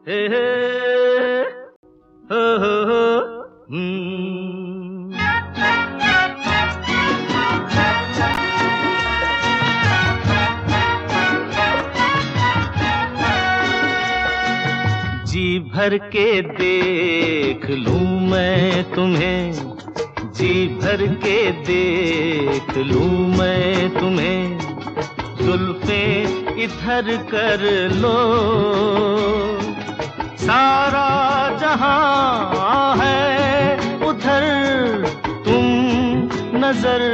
हम्म। जी भर के देख लूँ मैं तुम्हें। जी भर के देख लूँ मैं तुम्हें। जुल्फे इधर कर लो। सारा जहाँ है, उधर तुम नज़र,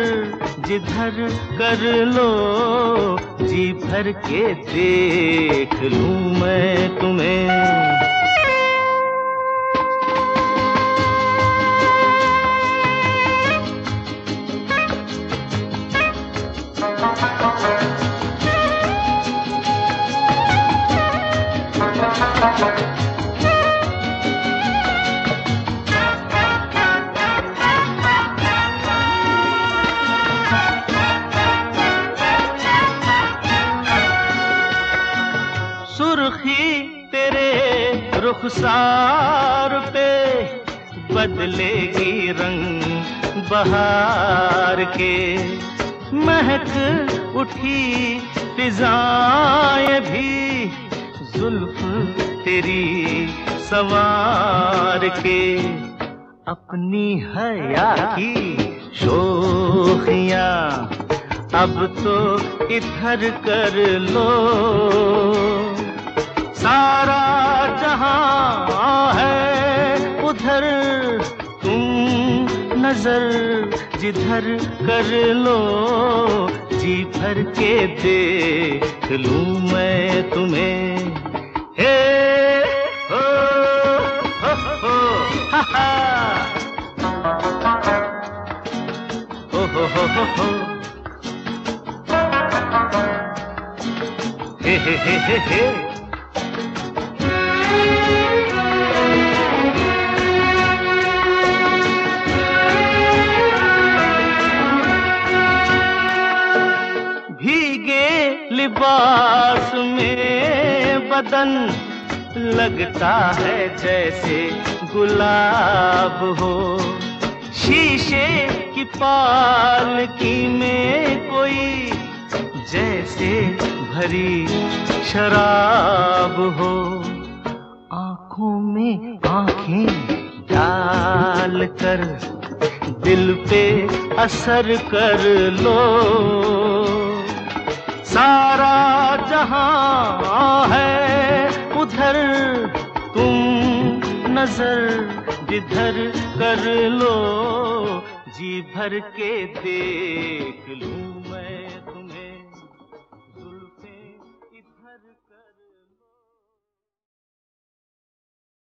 जिधर कर लो जी भर के देख लूँ मैं तुम्हें। सुर्खी तेरे रुखसार पे बदलेगी रंग बहार के। महक उठी फिजाएँ भी, जुल्फ तेरी सवार के। अपनी हया की शोखियाँ अब तो इधर कर लो। नज़र जिधर कर लो, जी भर के देख लूँ मैं तुम्हें। हे, हो हो हो, हा हा। हो हो हो बदन लगता है जैसे गुलाब हो। शीशे की पालकी में कोई जैसे भरी शराब हो। आँखों में आँखें डाल कर दिल पे असर कर लो। सारा जहाँ है नज़र जिधर कर लो जी भर के देख लू मैं तुम।